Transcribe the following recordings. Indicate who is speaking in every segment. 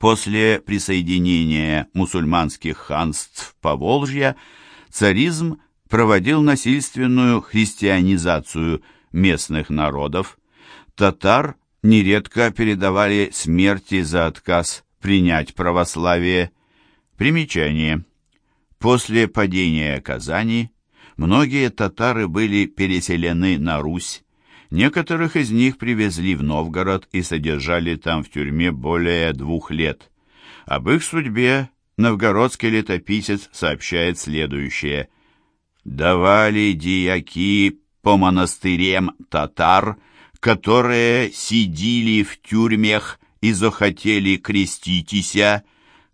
Speaker 1: После присоединения мусульманских ханств Поволжья царизм проводил насильственную христианизацию местных народов. Татар нередко передавали смерти за отказ принять православие. Примечание. После падения Казани многие татары были переселены на Русь. Некоторых из них привезли в Новгород и содержали там в тюрьме более двух лет. Об их судьбе новгородский летописец сообщает следующее. «Давали дияки по монастырям татар, которые сидели в тюрьмах и захотели креститися,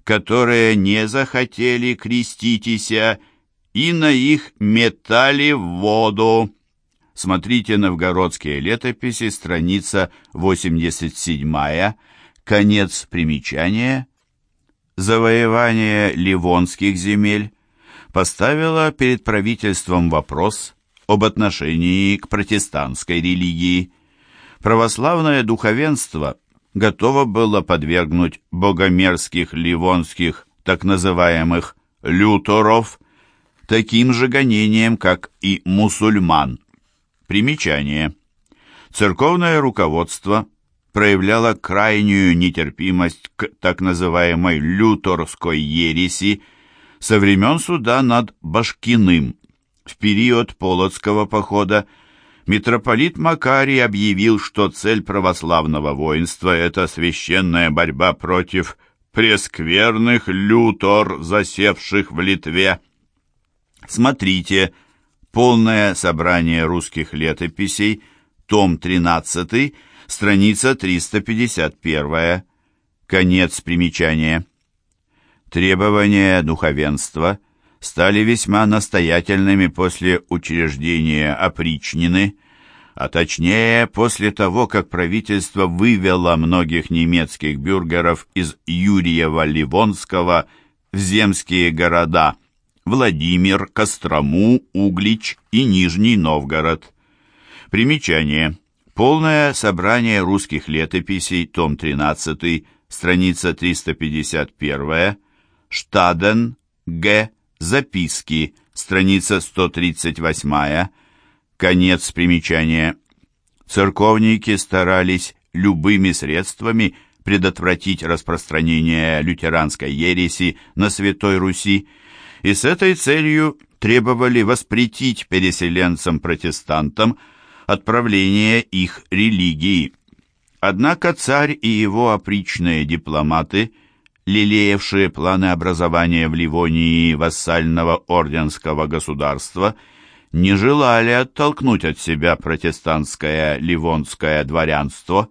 Speaker 1: которые не захотели креститися, и на их метали в воду. Смотрите «Новгородские летописи», страница 87 конец примечания. Завоевание ливонских земель поставило перед правительством вопрос об отношении к протестантской религии. Православное духовенство готово было подвергнуть богомерзких ливонских так называемых «люторов» таким же гонениям, как и мусульман. Примечание. Церковное руководство проявляло крайнюю нетерпимость к так называемой люторской ереси со времен суда над Башкиным. В период Полоцкого похода митрополит Макарий объявил, что цель православного воинства – это священная борьба против прескверных лютор, засевших в Литве. Смотрите «Полное собрание русских летописей», том 13, страница 351, конец примечания. Требования духовенства – стали весьма настоятельными после учреждения опричнины, а точнее после того, как правительство вывело многих немецких бюргеров из Юрьева-Ливонского в земские города Владимир, Кострому, Углич и Нижний Новгород. Примечание. Полное собрание русских летописей, том 13, страница 351, Штаден, Г. Записки, страница 138, конец примечания. Церковники старались любыми средствами предотвратить распространение лютеранской ереси на Святой Руси и с этой целью требовали воспретить переселенцам-протестантам отправление их религии. Однако царь и его опричные дипломаты – лелеявшие планы образования в Ливонии вассального орденского государства, не желали оттолкнуть от себя протестантское ливонское дворянство.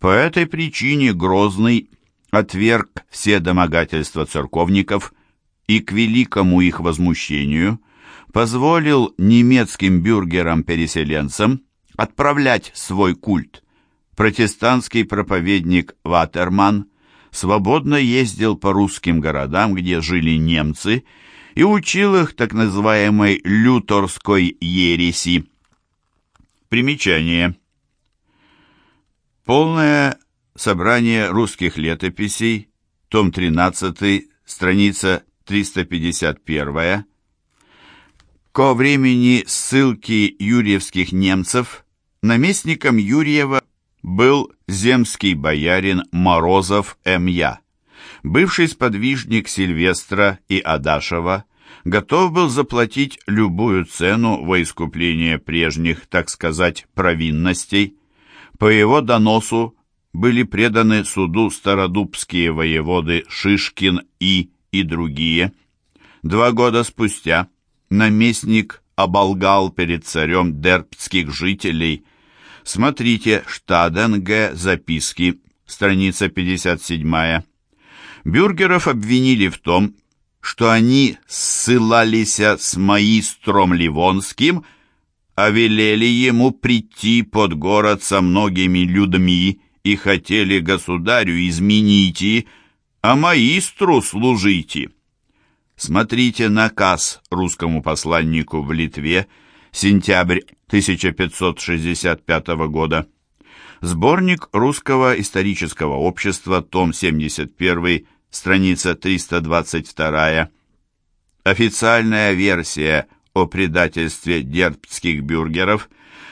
Speaker 1: По этой причине Грозный отверг все домогательства церковников и к великому их возмущению позволил немецким бюргерам-переселенцам отправлять свой культ. Протестантский проповедник Ватерман – свободно ездил по русским городам, где жили немцы, и учил их так называемой люторской ереси. Примечание. Полное собрание русских летописей, том 13, страница 351. Ко времени ссылки юрьевских немцев наместником Юрьева был земский боярин Морозов М.Я. Бывший сподвижник Сильвестра и Адашева готов был заплатить любую цену во искупление прежних, так сказать, провинностей. По его доносу были преданы суду стародубские воеводы Шишкин и и другие. Два года спустя наместник оболгал перед царем дербцких жителей – Смотрите Штаден Г. Записки, страница 57. Бюргеров обвинили в том, что они ссылались с маистром Ливонским, а велели ему прийти под город со многими людьми и хотели государю измените, а маистру служите. Смотрите наказ русскому посланнику в Литве, сентябрь 1565 года. Сборник Русского исторического общества, том 71, страница 322. Официальная версия о предательстве дербцких бюргеров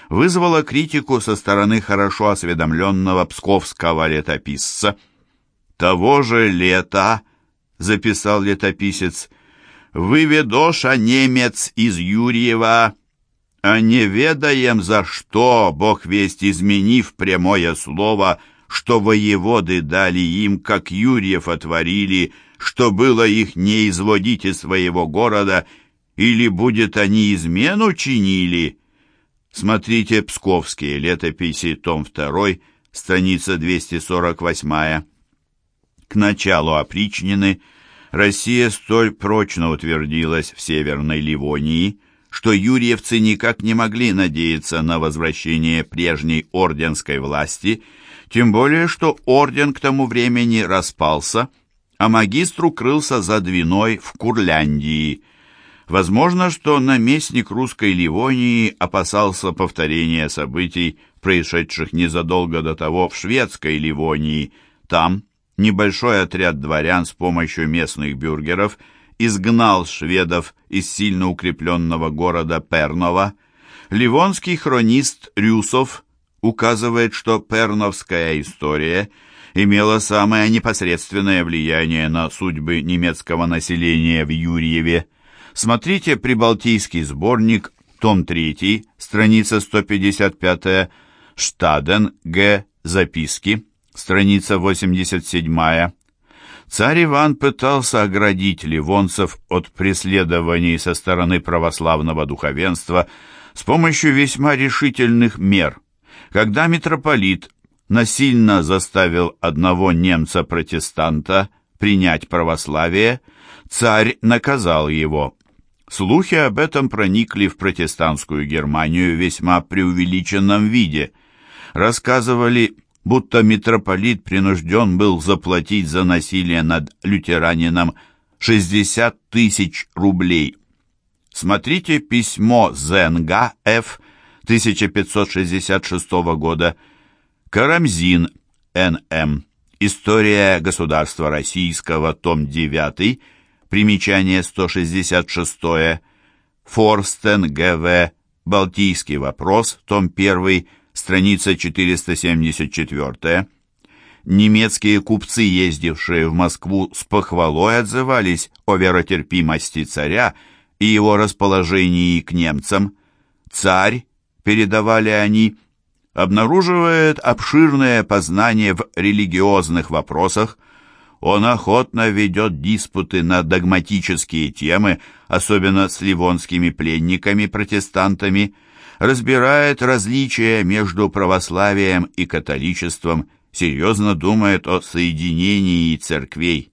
Speaker 1: вызвала критику со стороны хорошо осведомленного псковского летописца. «Того же лета», — записал летописец, — «выведоша немец из Юрьева, а не ведаем за что, Бог весть изменив прямое слово, что воеводы дали им, как Юрьев отворили, что было их не изводить из своего города, или будет они измену чинили». Смотрите «Псковские летописи», том 2, страница 248. К началу опричнины Россия столь прочно утвердилась в Северной Ливонии, что юрьевцы никак не могли надеяться на возвращение прежней орденской власти, тем более что орден к тому времени распался, а магистр укрылся за Двиной в Курляндии – Возможно, что наместник русской Ливонии опасался повторения событий, происшедших незадолго до того в шведской Ливонии. Там небольшой отряд дворян с помощью местных бюргеров изгнал шведов из сильно укрепленного города Пернова. Ливонский хронист Рюсов указывает, что перновская история имела самое непосредственное влияние на судьбы немецкого населения в Юрьеве. Смотрите «Прибалтийский сборник», том 3, страница 155, Штаден, Г. Записки, страница 87. Царь Иван пытался оградить ливонцев от преследований со стороны православного духовенства с помощью весьма решительных мер. Когда митрополит насильно заставил одного немца-протестанта принять православие, царь наказал его. Слухи об этом проникли в протестантскую Германию в весьма преувеличенном виде. Рассказывали, будто митрополит принужден был заплатить за насилие над лютеранином 60 тысяч рублей. Смотрите письмо Зенга Ф. 1566 года. Карамзин Н.М. История государства российского, том 9, Примечание 166. Форстен Г.В. Балтийский вопрос. Том 1. Страница 474. Немецкие купцы, ездившие в Москву, с похвалой отзывались о веротерпимости царя и его расположении к немцам. Царь, передавали они, обнаруживает обширное познание в религиозных вопросах, он охотно ведет диспуты на догматические темы, особенно с ливонскими пленниками-протестантами, разбирает различия между православием и католичеством, серьезно думает о соединении церквей.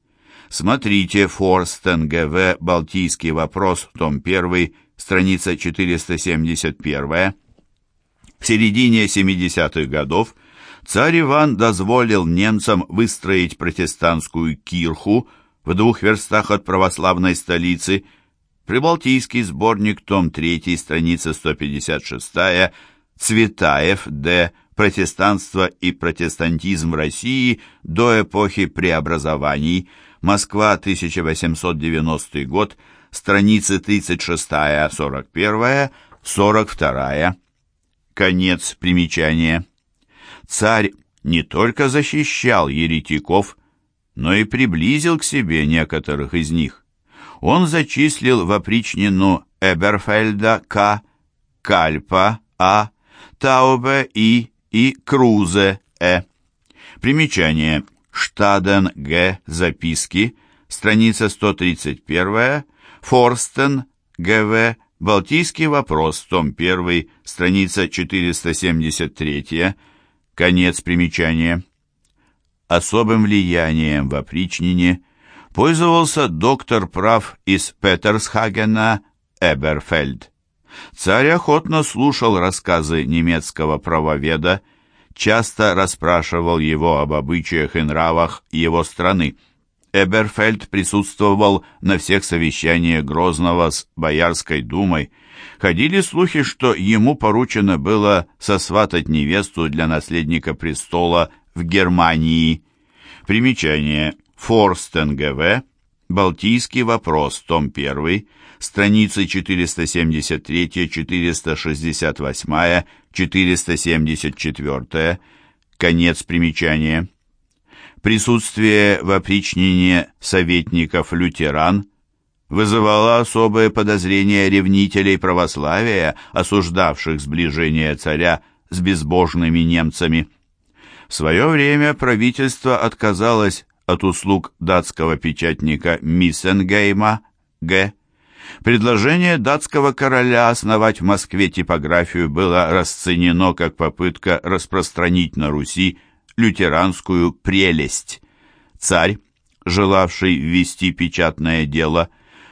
Speaker 1: Смотрите Форстен Г.В. «Балтийский вопрос», том 1, страница 471. В середине 70-х годов царь Иван дозволил немцам выстроить протестантскую кирху в двух верстах от православной столицы. Прибалтийский сборник, том 3, страница 156, Цветаев, Д. Протестанство и протестантизм в России до эпохи преобразований. Москва, 1890 год, страницы 36-41, 42. Конец примечания царь не только защищал еретиков, но и приблизил к себе некоторых из них. Он зачислил в опричнину Эберфельда К., Кальпа А., Таубе И. и Крузе Э. Примечание. Штаден Г. Записки. Страница 131. Форстен Г.В. Балтийский вопрос. Том 1. Страница 473. Конец примечания. Особым влиянием в опричнине пользовался доктор прав из Петерсхагена Эберфельд. Царь охотно слушал рассказы немецкого правоведа, часто расспрашивал его об обычаях и нравах его страны. Эберфельд присутствовал на всех совещаниях Грозного с Боярской думой. Ходили слухи, что ему поручено было сосватать невесту для наследника престола в Германии. Примечание. Форстен ГВ. Балтийский вопрос. Том 1. Страницы 473, 468, 474. Конец примечания. Присутствие в опричнине советников лютеран вызывало особое подозрение ревнителей православия, осуждавших сближение царя с безбожными немцами. В свое время правительство отказалось от услуг датского печатника Миссенгейма Г. Предложение датского короля основать в Москве типографию было расценено как попытка распространить на Руси лютеранскую прелесть. Царь, желавший ввести печатное дело,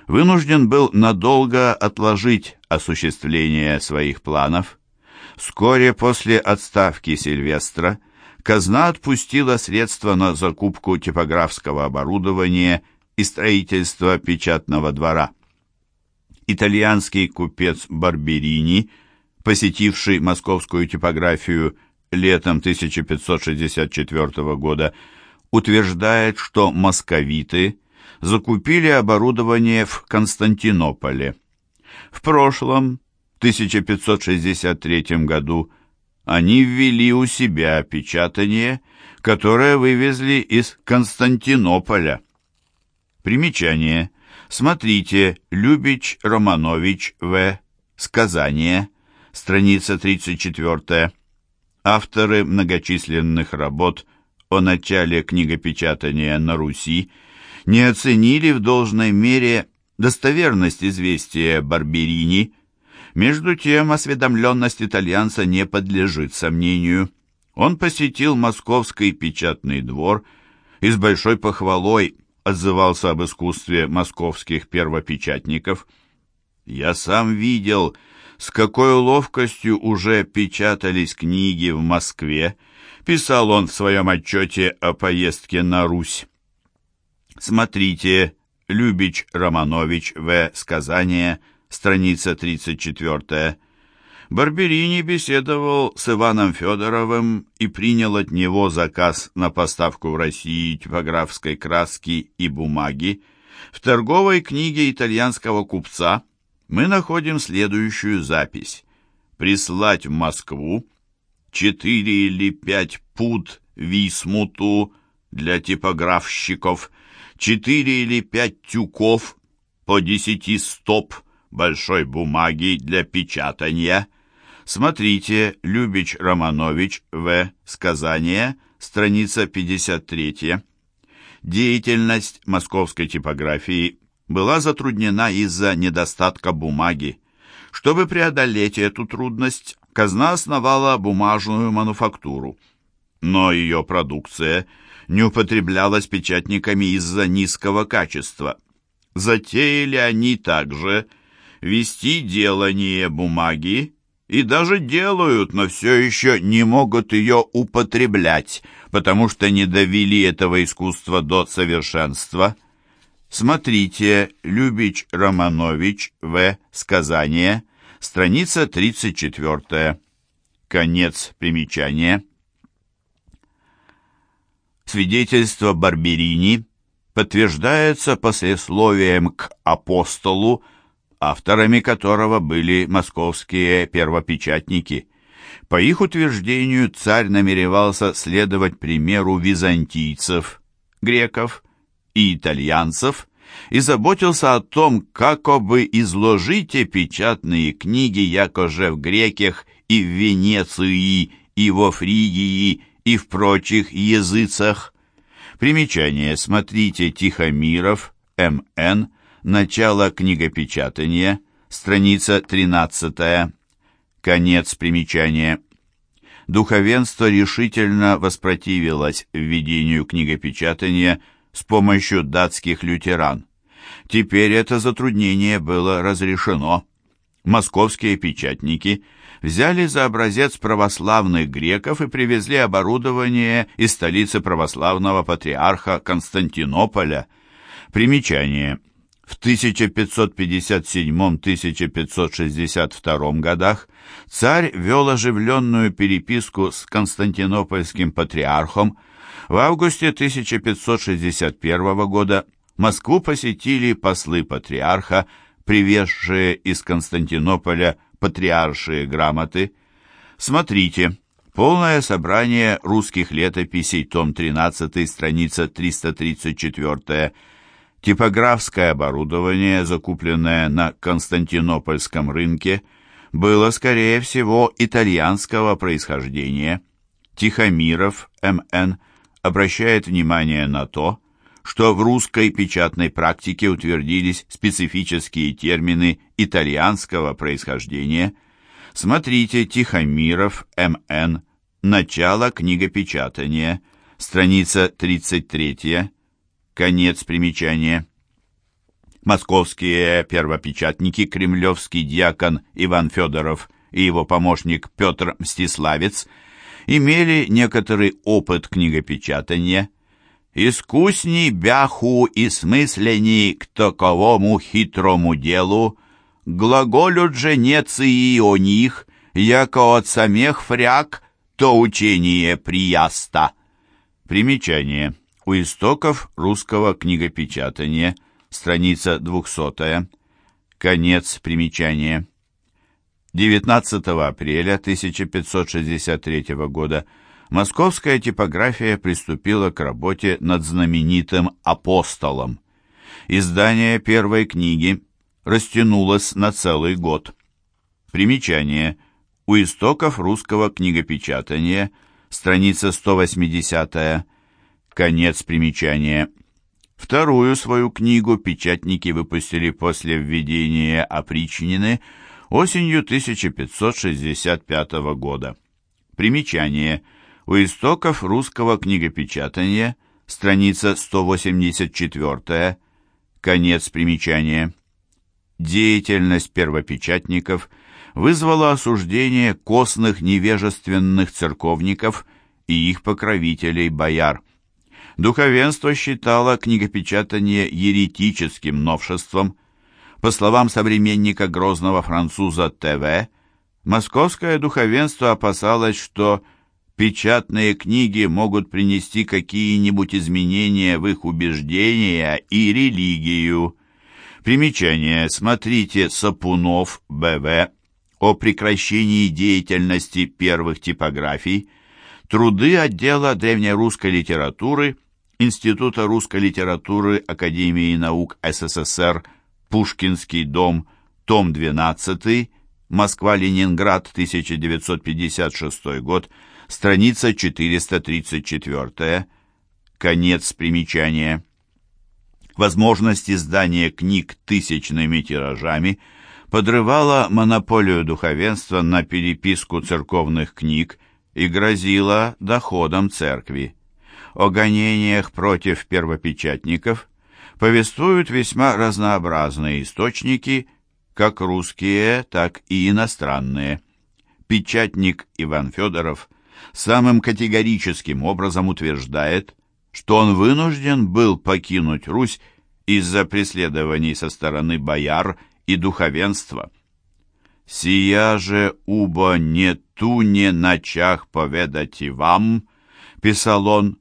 Speaker 1: вынужден был надолго отложить осуществление своих планов. Вскоре после отставки Сильвестра казна отпустила средства на закупку типографского оборудования и строительство печатного двора. Итальянский купец Барберини, посетивший московскую типографию летом 1564 года, утверждает, что московиты закупили оборудование в Константинополе. В прошлом, 1563 году, они ввели у себя печатание, которое вывезли из Константинополя. Примечание. Смотрите Любич Романович В. Сказание. Страница 34. Авторы многочисленных работ о начале книгопечатания на Руси не оценили в должной мере достоверность известия Барберини, между тем осведомленность итальянца не подлежит сомнению. Он посетил московский печатный двор и с большой похвалой отзывался об искусстве московских первопечатников. «Я сам видел, с какой ловкостью уже печатались книги в Москве», писал он в своем отчете о поездке на Русь. Смотрите, Любич Романович В. Сказание страница 34. Барберини беседовал с Иваном Федоровым и принял от него заказ на поставку в России типографской краски и бумаги. В торговой книге итальянского купца мы находим следующую запись. «Прислать в Москву четыре или пять пуд висмуту для типографщиков, четыре или пять тюков по десяти стоп большой бумаги для печатания. Смотрите Любич Романович В. Сказание, страница 53. Деятельность московской типографии была затруднена из-за недостатка бумаги. Чтобы преодолеть эту трудность, казна основала бумажную мануфактуру. Но ее продукция не употреблялась печатниками из-за низкого качества. Затеяли они также вести делание бумаги и даже делают, но все еще не могут ее употреблять, потому что не довели этого искусства до совершенства. Смотрите, Любич Романович, В. Сказание, страница 34. Конец примечания. Свидетельство Барберини подтверждается послесловием к апостолу, авторами которого были московские первопечатники. По их утверждению царь намеревался следовать примеру византийцев, греков и итальянцев и заботился о том, как бы изложите печатные книги, якоже в греках и в Венеции, и во Фригии, и в прочих языцах. Примечание. Смотрите Тихомиров, М.Н., Начало книгопечатания, страница 13. Конец примечания. Духовенство решительно воспротивилось введению книгопечатания с помощью датских лютеран. Теперь это затруднение было разрешено. Московские печатники взяли за образец православных греков и привезли оборудование из столицы православного патриарха Константинополя. Примечание. В 1557-1562 годах царь вел оживленную переписку с константинопольским патриархом. В августе 1561 года Москву посетили послы патриарха, привезшие из Константинополя патриаршие грамоты. Смотрите. Полное собрание русских летописей, том 13, страница 334 Типографское оборудование, закупленное на Константинопольском рынке, было, скорее всего, итальянского происхождения. Тихомиров, М.Н., обращает внимание на то, что в русской печатной практике утвердились специфические термины итальянского происхождения. Смотрите Тихомиров, М.Н., «Начало книгопечатания», страница 33 Конец примечания. Московские первопечатники, кремлевский диакон Иван Федоров и его помощник Петр Мстиславец имели некоторый опыт книгопечатания. «Искусней бяху и смысленней к таковому хитрому делу, глаголют же неции о них, яко от самих фряг, то учение прияста». Примечание у истоков русского книгопечатания, страница 200 конец примечания. 19 апреля 1563 года московская типография приступила к работе над знаменитым «Апостолом». Издание первой книги растянулось на целый год. Примечание. У истоков русского книгопечатания, страница 180 Конец примечания. Вторую свою книгу печатники выпустили после введения опричнины осенью 1565 года. Примечание. У истоков русского книгопечатания, страница 184, конец примечания. Деятельность первопечатников вызвала осуждение костных невежественных церковников и их покровителей бояр. Духовенство считало книгопечатание еретическим новшеством. По словам современника грозного француза ТВ, московское духовенство опасалось, что печатные книги могут принести какие-нибудь изменения в их убеждения и религию. Примечание. Смотрите Сапунов, Б.В. о прекращении деятельности первых типографий, труды отдела древнерусской литературы – Института русской литературы Академии наук СССР Пушкинский дом, том 12, Москва-Ленинград, 1956 год, страница 434, конец примечания. Возможность издания книг тысячными тиражами подрывала монополию духовенства на переписку церковных книг и грозила доходом церкви о гонениях против первопечатников повествуют весьма разнообразные источники, как русские, так и иностранные. Печатник Иван Федоров самым категорическим образом утверждает, что он вынужден был покинуть Русь из-за преследований со стороны бояр и духовенства. «Сия же убо не начах поведать и вам», — писал он,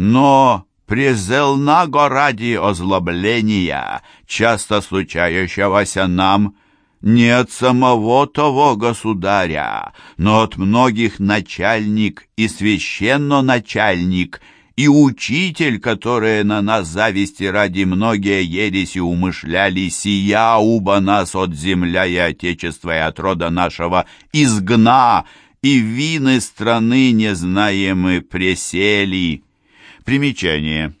Speaker 1: но презелнаго ради озлобления, часто случающегося нам, не от самого того государя, но от многих начальник и священно-начальник, и учитель, которые на нас зависти ради многие ереси умышляли, сия уба нас от земля и отечества и от рода нашего изгна, и вины страны не знаем мы пресели». Примечание.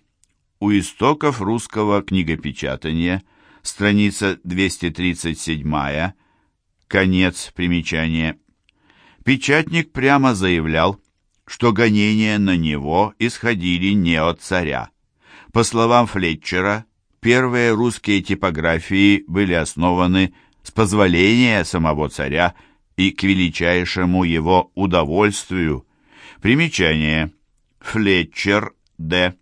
Speaker 1: У истоков русского книгопечатания, страница 237, конец примечания. Печатник прямо заявлял, что гонения на него исходили не от царя. По словам Флетчера, первые русские типографии были основаны с позволения самого царя и к величайшему его удовольствию. Примечание. Флетчер, Д.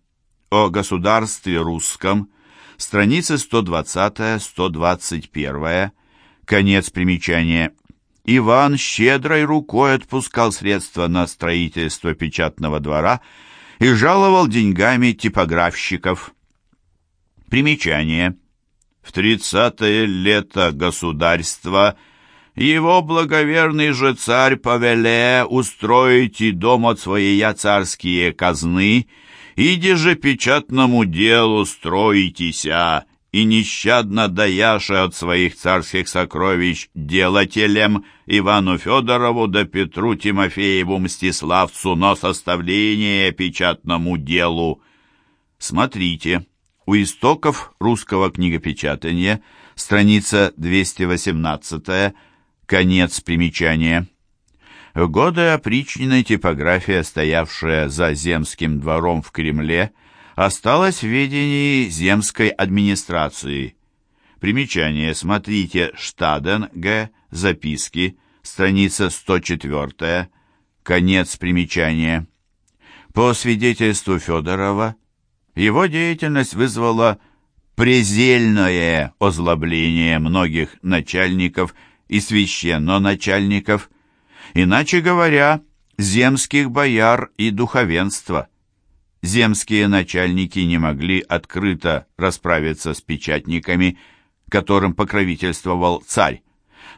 Speaker 1: О государстве русском. Страницы 120-121. Конец примечания. Иван щедрой рукой отпускал средства на строительство печатного двора и жаловал деньгами типографщиков. Примечание. В тридцатое лето государства его благоверный же царь повеле устроить и дом от своей царские казны, иди же печатному делу строитеся, и нещадно даяше от своих царских сокровищ делателям Ивану Федорову да Петру Тимофееву Мстиславцу на составление печатному делу. Смотрите, у истоков русского книгопечатания, страница 218 конец примечания. Годы опричнины типография, стоявшая за земским двором в Кремле, осталась в ведении земской администрации. Примечание. Смотрите Штаден, Г. Записки. Страница 104. Конец примечания. По свидетельству Федорова, его деятельность вызвала презельное озлобление многих начальников и священноначальников, иначе говоря, земских бояр и духовенства – земские начальники не могли открыто расправиться с печатниками, которым покровительствовал царь,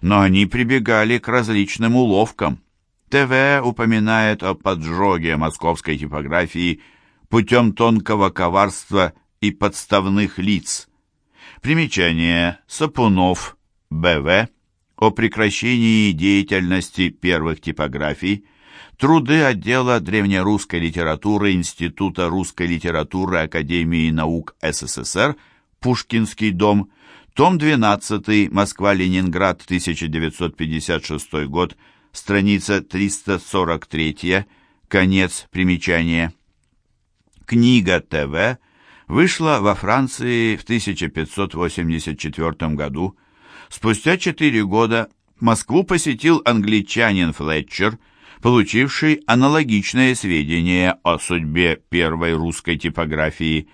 Speaker 1: но они прибегали к различным уловкам. ТВ упоминает о поджоге московской типографии путем тонкого коварства и подставных лиц. Примечание Сапунов, БВ, о прекращении деятельности первых типографий – Труды отдела древнерусской литературы Института русской литературы Академии наук СССР, Пушкинский дом, том 12, Москва-Ленинград, 1956 год, страница 343, конец примечания. Книга ТВ вышла во Франции в 1584 году. Спустя четыре года Москву посетил англичанин Флетчер – получивший аналогичные сведения о судьбе первой русской типографии.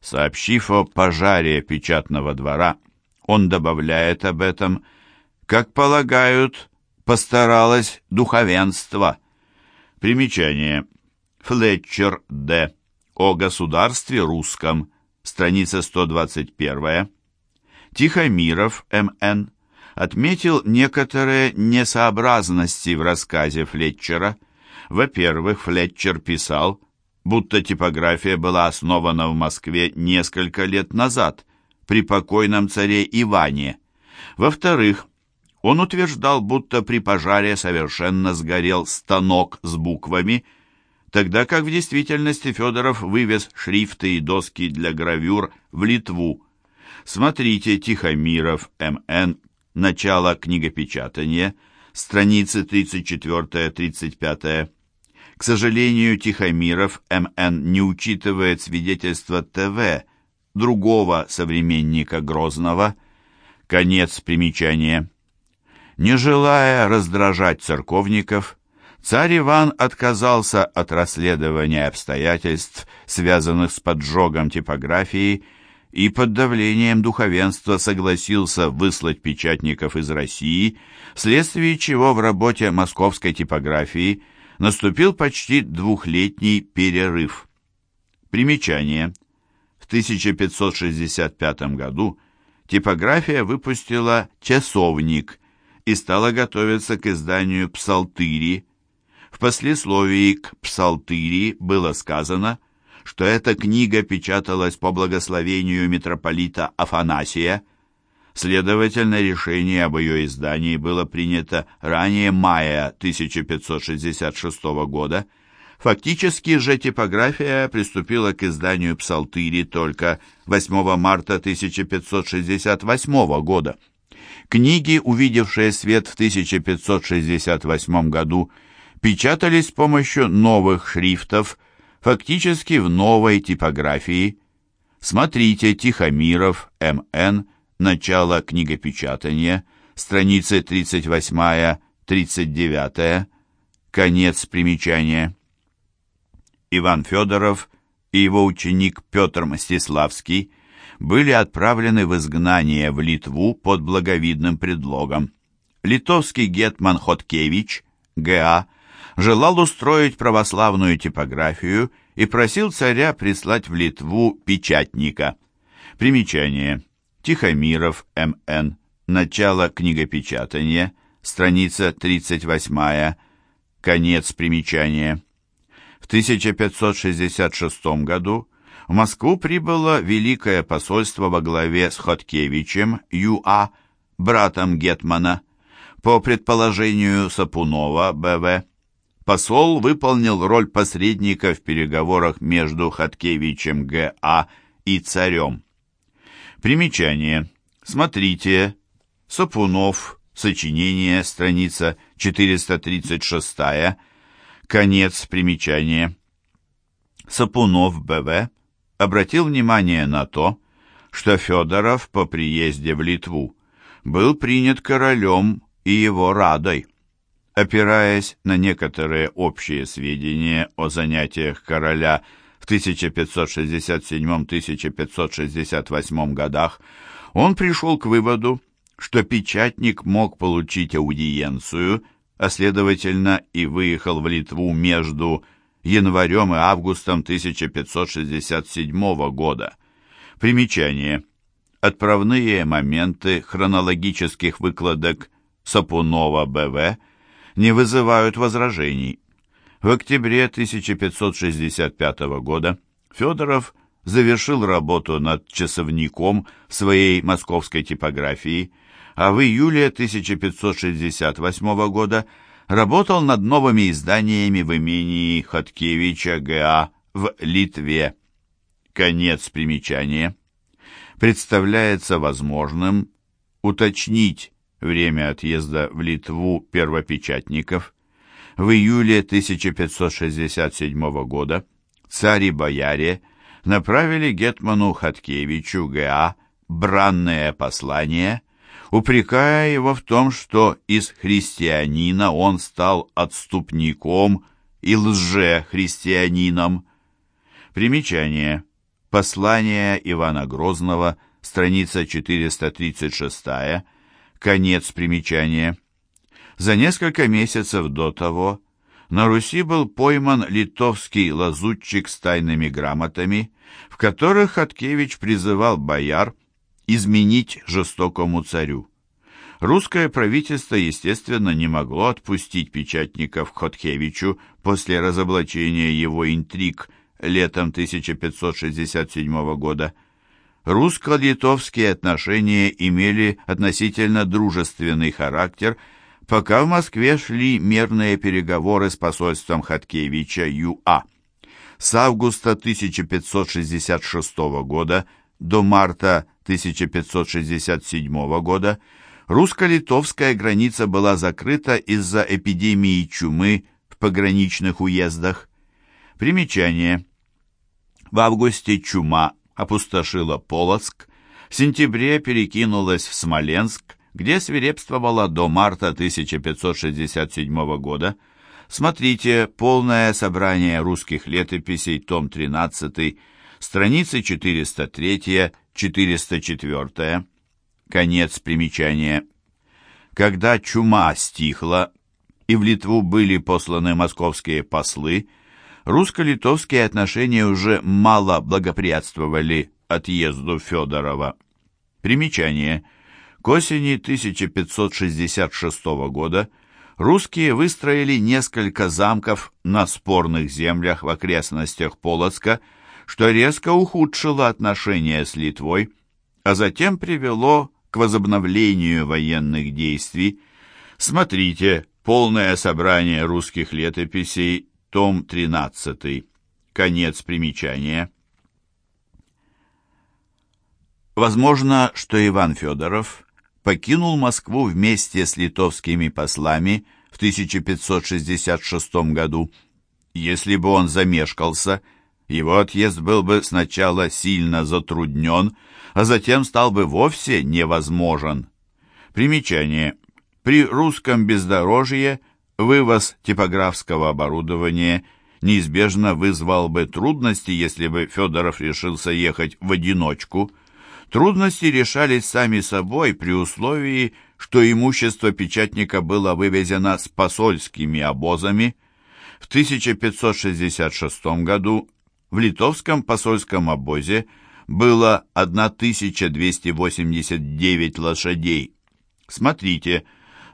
Speaker 1: Сообщив о пожаре печатного двора, он добавляет об этом, как полагают, постаралось духовенство. Примечание. Флетчер Д. О государстве русском. Страница 121. Тихомиров М.Н отметил некоторые несообразности в рассказе Флетчера. Во-первых, Флетчер писал, будто типография была основана в Москве несколько лет назад, при покойном царе Иване. Во-вторых, он утверждал, будто при пожаре совершенно сгорел станок с буквами, тогда как в действительности Федоров вывез шрифты и доски для гравюр в Литву. Смотрите Тихомиров, М.Н., Начало книгопечатания, страницы 34-35. К сожалению, Тихомиров М.Н. не учитывает свидетельства ТВ, другого современника Грозного. Конец примечания. Не желая раздражать церковников, царь Иван отказался от расследования обстоятельств, связанных с поджогом типографии, и под давлением духовенства согласился выслать печатников из России, вследствие чего в работе московской типографии наступил почти двухлетний перерыв. Примечание. В 1565 году типография выпустила «Часовник» и стала готовиться к изданию «Псалтыри». В послесловии к «Псалтыри» было сказано – что эта книга печаталась по благословению митрополита Афанасия. Следовательно, решение об ее издании было принято ранее мая 1566 года. Фактически же типография приступила к изданию псалтыри только 8 марта 1568 года. Книги, увидевшие свет в 1568 году, печатались с помощью новых шрифтов фактически в новой типографии. Смотрите Тихомиров, М.Н., начало книгопечатания, страницы 38-39, конец примечания. Иван Федоров и его ученик Петр Мстиславский были отправлены в изгнание в Литву под благовидным предлогом. Литовский гетман Хоткевич, Г.А., желал устроить православную типографию и просил царя прислать в Литву печатника. Примечание. Тихомиров, М.Н. Начало книгопечатания, страница 38, конец примечания. В 1566 году в Москву прибыло Великое посольство во главе с Хоткевичем Ю.А., братом Гетмана. По предположению Сапунова Б.В., посол выполнил роль посредника в переговорах между Хоткевичем Г.А. и царем. Примечание. Смотрите. Сапунов. Сочинение. Страница 436. Конец примечания. Сапунов Б.В. обратил внимание на то, что Федоров по приезде в Литву был принят королем и его радой. Опираясь на некоторые общие сведения о занятиях короля в 1567-1568 годах, он пришел к выводу, что печатник мог получить аудиенцию, а следовательно и выехал в Литву между январем и августом 1567 года. Примечание. Отправные моменты хронологических выкладок Сапунова Б.В не вызывают возражений. В октябре 1565 года Федоров завершил работу над часовником своей московской типографии, а в июле 1568 года работал над новыми изданиями в имении Хаткевича Г.А. в Литве. Конец примечания. Представляется возможным уточнить время отъезда в Литву первопечатников. В июле 1567 года царь и бояре направили гетману Хаткевичу Г.А. бранное послание, упрекая его в том, что из христианина он стал отступником и лже-христианином. Примечание. Послание Ивана Грозного, страница 436 Конец примечания. За несколько месяцев до того на Руси был пойман литовский лазутчик с тайными грамотами, в которых Хаткевич призывал бояр изменить жестокому царю. Русское правительство, естественно, не могло отпустить печатников Хоткевичу после разоблачения его интриг летом 1567 года – русско-литовские отношения имели относительно дружественный характер, пока в Москве шли мирные переговоры с посольством Хаткевича Ю.А. С августа 1566 года до марта 1567 года русско-литовская граница была закрыта из-за эпидемии чумы в пограничных уездах. Примечание. В августе чума опустошила Полоцк, в сентябре перекинулась в Смоленск, где свирепствовала до марта 1567 года. Смотрите полное собрание русских летописей, том 13, страницы 403-404, конец примечания. Когда чума стихла и в Литву были посланы московские послы, русско-литовские отношения уже мало благоприятствовали отъезду Федорова. Примечание. К осени 1566 года русские выстроили несколько замков на спорных землях в окрестностях Полоцка, что резко ухудшило отношения с Литвой, а затем привело к возобновлению военных действий. Смотрите полное собрание русских летописей том 13. Конец примечания. Возможно, что Иван Федоров покинул Москву вместе с литовскими послами в 1566 году. Если бы он замешкался, его отъезд был бы сначала сильно затруднен, а затем стал бы вовсе невозможен. Примечание. При русском бездорожье вывоз типографского оборудования неизбежно вызвал бы трудности, если бы Федоров решился ехать в одиночку. Трудности решались сами собой при условии, что имущество печатника было вывезено с посольскими обозами. В 1566 году в литовском посольском обозе было 1289 лошадей. Смотрите,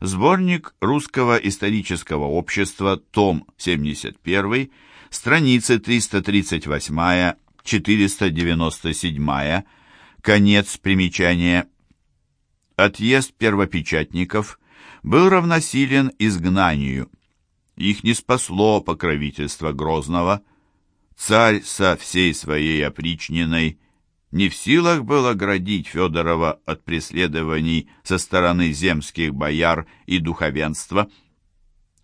Speaker 1: сборник Русского исторического общества, том 71, страницы 338-497, конец примечания. Отъезд первопечатников был равносилен изгнанию. Их не спасло покровительство Грозного. Царь со всей своей опричниной не в силах был оградить Федорова от преследований со стороны земских бояр и духовенства.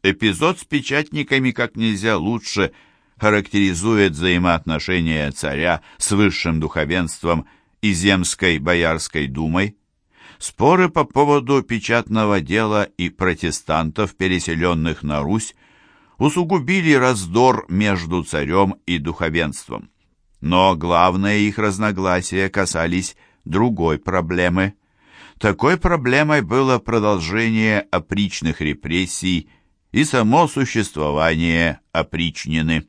Speaker 1: Эпизод с печатниками как нельзя лучше характеризует взаимоотношения царя с высшим духовенством и земской боярской думой. Споры по поводу печатного дела и протестантов, переселенных на Русь, усугубили раздор между царем и духовенством. Но главное их разногласия касались другой проблемы. Такой проблемой было продолжение опричных репрессий и само существование опричнины.